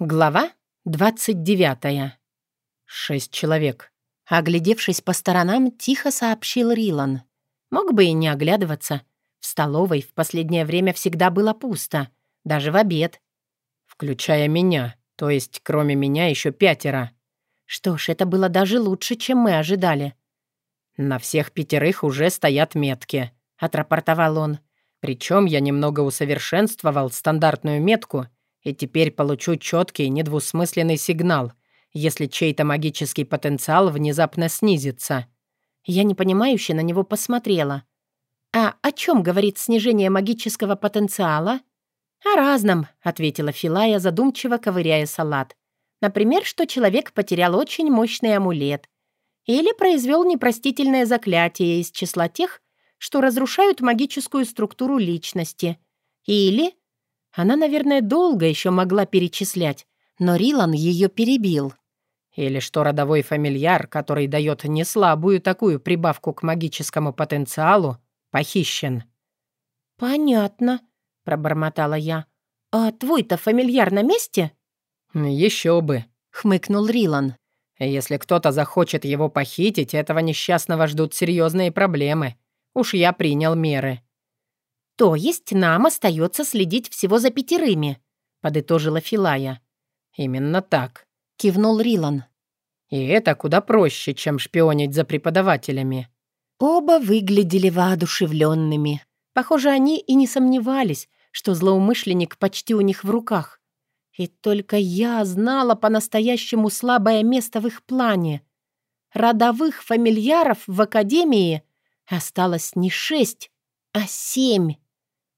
Глава 29. Шесть человек. Оглядевшись по сторонам, тихо сообщил Рилан. Мог бы и не оглядываться. В столовой в последнее время всегда было пусто. Даже в обед. Включая меня. То есть, кроме меня, еще пятеро. Что ж, это было даже лучше, чем мы ожидали. «На всех пятерых уже стоят метки», — отрапортовал он. «Причем я немного усовершенствовал стандартную метку — и теперь получу четкий, недвусмысленный сигнал, если чей-то магический потенциал внезапно снизится. Я непонимающе на него посмотрела. «А о чем говорит снижение магического потенциала?» «О разном», — ответила Филая, задумчиво ковыряя салат. «Например, что человек потерял очень мощный амулет. Или произвел непростительное заклятие из числа тех, что разрушают магическую структуру личности. Или она, наверное, долго еще могла перечислять, но Рилан ее перебил. Или что родовой фамильяр, который дает неслабую такую прибавку к магическому потенциалу, похищен. «Понятно», — пробормотала я. «А твой-то фамильяр на месте?» «Еще бы», — хмыкнул Рилан. «Если кто-то захочет его похитить, этого несчастного ждут серьезные проблемы. Уж я принял меры». «То есть нам остается следить всего за пятерыми», — подытожила Филая. «Именно так», — кивнул Рилан. «И это куда проще, чем шпионить за преподавателями». Оба выглядели воодушевленными. Похоже, они и не сомневались, что злоумышленник почти у них в руках. И только я знала по-настоящему слабое место в их плане. Родовых фамильяров в Академии осталось не шесть, а семь.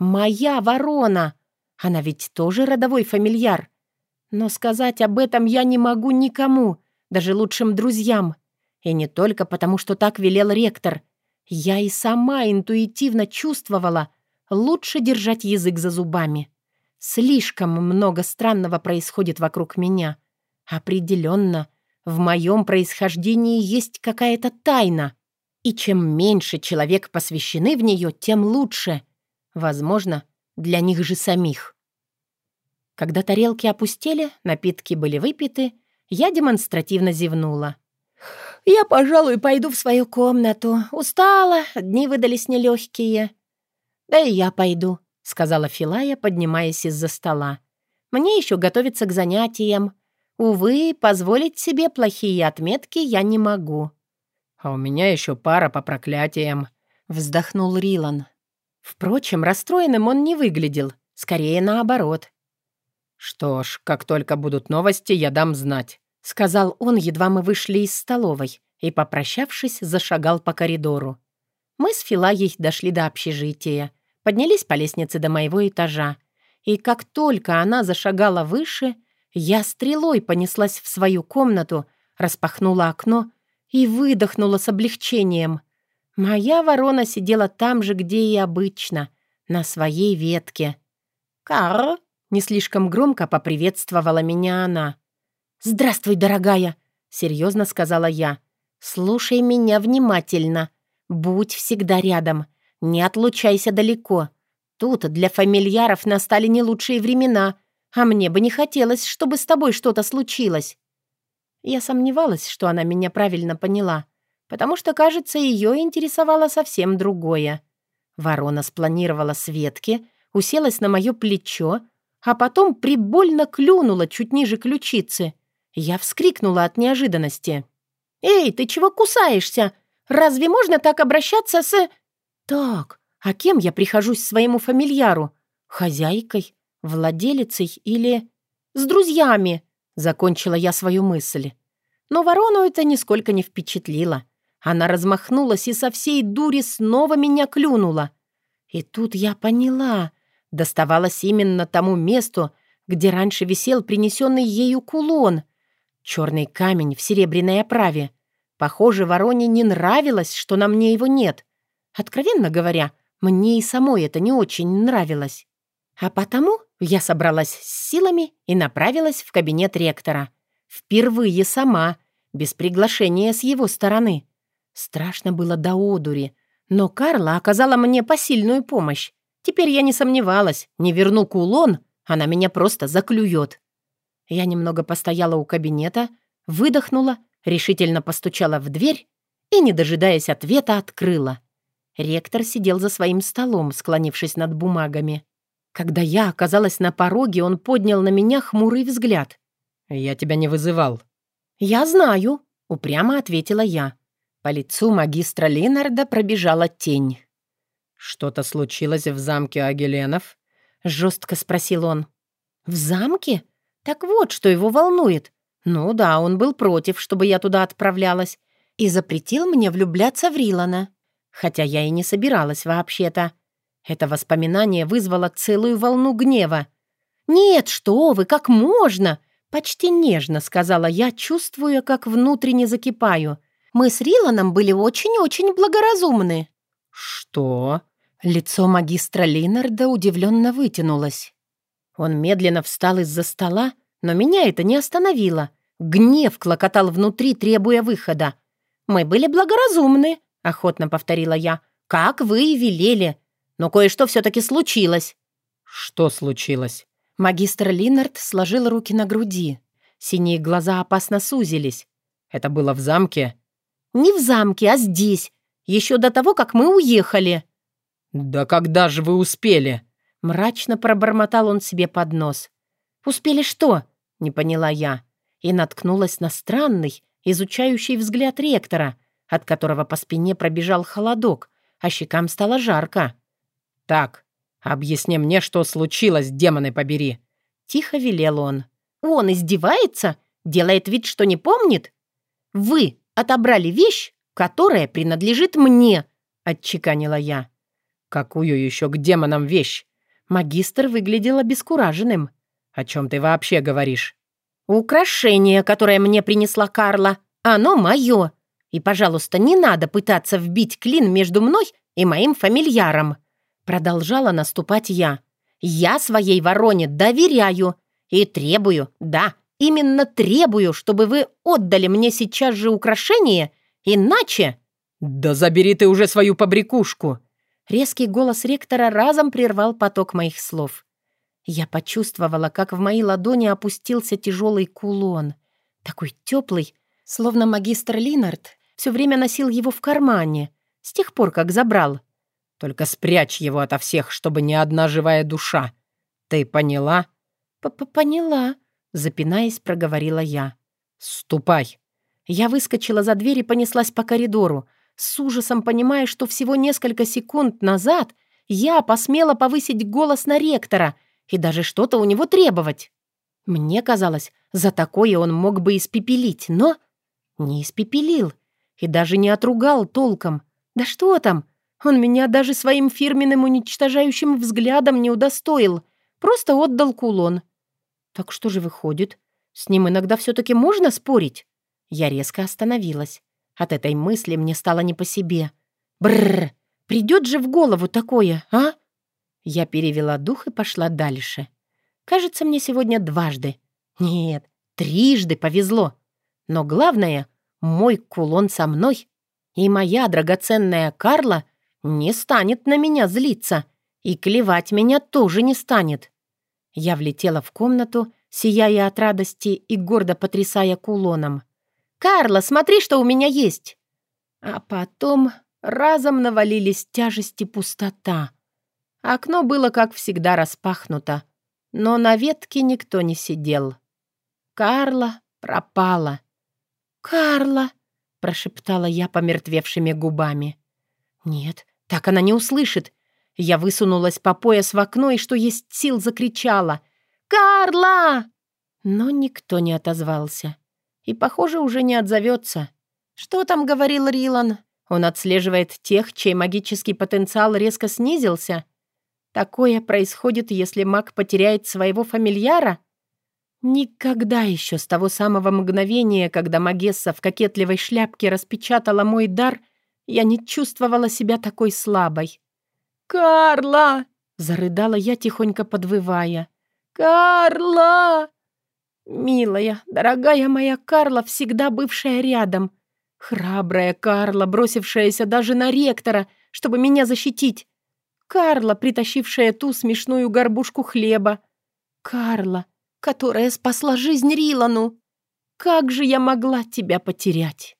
«Моя ворона! Она ведь тоже родовой фамильяр. Но сказать об этом я не могу никому, даже лучшим друзьям. И не только потому, что так велел ректор. Я и сама интуитивно чувствовала, лучше держать язык за зубами. Слишком много странного происходит вокруг меня. Определенно, в моем происхождении есть какая-то тайна. И чем меньше человек посвящены в нее, тем лучше — Возможно, для них же самих. Когда тарелки опустели, напитки были выпиты, я демонстративно зевнула. «Я, пожалуй, пойду в свою комнату. Устала, дни выдались нелегкие». «Да и я пойду», — сказала Филая, поднимаясь из-за стола. «Мне еще готовиться к занятиям. Увы, позволить себе плохие отметки я не могу». «А у меня еще пара по проклятиям», — вздохнул Рилан. Впрочем, расстроенным он не выглядел, скорее наоборот. «Что ж, как только будут новости, я дам знать», — сказал он, едва мы вышли из столовой, и, попрощавшись, зашагал по коридору. Мы с Филаей дошли до общежития, поднялись по лестнице до моего этажа, и как только она зашагала выше, я стрелой понеслась в свою комнату, распахнула окно и выдохнула с облегчением. Моя ворона сидела там же, где и обычно, на своей ветке. «Карр!» — не слишком громко поприветствовала меня она. «Здравствуй, дорогая!» — серьезно сказала я. «Слушай меня внимательно. Будь всегда рядом. Не отлучайся далеко. Тут для фамильяров настали не лучшие времена, а мне бы не хотелось, чтобы с тобой что-то случилось». Я сомневалась, что она меня правильно поняла потому что, кажется, ее интересовало совсем другое. Ворона спланировала с ветки, уселась на мое плечо, а потом прибольно клюнула чуть ниже ключицы. Я вскрикнула от неожиданности. «Эй, ты чего кусаешься? Разве можно так обращаться с...» «Так, а кем я прихожусь своему фамильяру? Хозяйкой? Владелицей или...» «С друзьями!» — закончила я свою мысль. Но ворону это нисколько не впечатлило. Она размахнулась и со всей дури снова меня клюнула. И тут я поняла, доставалось именно тому месту, где раньше висел принесенный ею кулон. Черный камень в серебряной оправе. Похоже, вороне не нравилось, что на мне его нет. Откровенно говоря, мне и самой это не очень нравилось. А потому я собралась с силами и направилась в кабинет ректора. Впервые сама, без приглашения с его стороны. Страшно было до одури, но Карла оказала мне посильную помощь. Теперь я не сомневалась, не верну кулон, она меня просто заклюет. Я немного постояла у кабинета, выдохнула, решительно постучала в дверь и, не дожидаясь ответа, открыла. Ректор сидел за своим столом, склонившись над бумагами. Когда я оказалась на пороге, он поднял на меня хмурый взгляд. «Я тебя не вызывал». «Я знаю», — упрямо ответила я. По лицу магистра Ленарда пробежала тень. «Что-то случилось в замке Агеленов?» — жестко спросил он. «В замке? Так вот, что его волнует. Ну да, он был против, чтобы я туда отправлялась, и запретил мне влюбляться в Рилана. Хотя я и не собиралась вообще-то. Это воспоминание вызвало целую волну гнева. «Нет, что вы, как можно?» Почти нежно сказала я, чувствуя, как внутренне закипаю. «Мы с Риланом были очень-очень благоразумны». «Что?» Лицо магистра Линарда удивленно вытянулось. Он медленно встал из-за стола, но меня это не остановило. Гнев клокотал внутри, требуя выхода. «Мы были благоразумны», — охотно повторила я. «Как вы и велели. Но кое-что все-таки случилось». «Что случилось?» Магистр Линард сложил руки на груди. Синие глаза опасно сузились. «Это было в замке?» «Не в замке, а здесь. Еще до того, как мы уехали». «Да когда же вы успели?» Мрачно пробормотал он себе под нос. «Успели что?» — не поняла я. И наткнулась на странный, изучающий взгляд ректора, от которого по спине пробежал холодок, а щекам стало жарко. «Так, объясни мне, что случилось, демоны побери!» Тихо велел он. «Он издевается? Делает вид, что не помнит? Вы отобрали вещь, которая принадлежит мне!» — отчеканила я. «Какую еще к демонам вещь?» Магистр выглядел обескураженным. «О чем ты вообще говоришь?» «Украшение, которое мне принесла Карла, оно мое. И, пожалуйста, не надо пытаться вбить клин между мной и моим фамильяром». Продолжала наступать я. «Я своей вороне доверяю и требую, да, именно требую, чтобы вы отдали мне сейчас же украшение, иначе...» «Да забери ты уже свою побрякушку!» Резкий голос ректора разом прервал поток моих слов. Я почувствовала, как в мои ладони опустился тяжелый кулон. Такой теплый, словно магистр Линард все время носил его в кармане, с тех пор, как забрал. «Только спрячь его ото всех, чтобы ни одна живая душа. Ты поняла?» П -п «Поняла», — запинаясь, проговорила я. «Ступай». Я выскочила за дверь и понеслась по коридору, с ужасом понимая, что всего несколько секунд назад я посмела повысить голос на ректора и даже что-то у него требовать. Мне казалось, за такое он мог бы испепелить, но не испепелил и даже не отругал толком. Да что там, он меня даже своим фирменным уничтожающим взглядом не удостоил, просто отдал кулон. Так что же выходит? С ним иногда все-таки можно спорить? Я резко остановилась. От этой мысли мне стало не по себе. Бррр, придет же в голову такое, а? Я перевела дух и пошла дальше. Кажется, мне сегодня дважды. Нет, трижды повезло. Но главное, мой кулон со мной. И моя драгоценная Карла не станет на меня злиться. И клевать меня тоже не станет. Я влетела в комнату, сияя от радости и гордо потрясая кулоном. «Карла, смотри, что у меня есть!» А потом разом навалились тяжести пустота. Окно было, как всегда, распахнуто, но на ветке никто не сидел. Карла пропала. «Карла!» — прошептала я помертвевшими губами. «Нет, так она не услышит». Я высунулась по пояс в окно и, что есть сил, закричала. «Карла!» Но никто не отозвался и, похоже, уже не отзовется. Что там говорил Рилан? Он отслеживает тех, чей магический потенциал резко снизился? Такое происходит, если маг потеряет своего фамильяра? Никогда еще с того самого мгновения, когда Магесса в кокетливой шляпке распечатала мой дар, я не чувствовала себя такой слабой. «Карла!» — зарыдала я, тихонько подвывая. «Карла!» Милая, дорогая моя Карла, всегда бывшая рядом. Храбрая Карла, бросившаяся даже на ректора, чтобы меня защитить. Карла, притащившая ту смешную горбушку хлеба. Карла, которая спасла жизнь Рилану. Как же я могла тебя потерять?»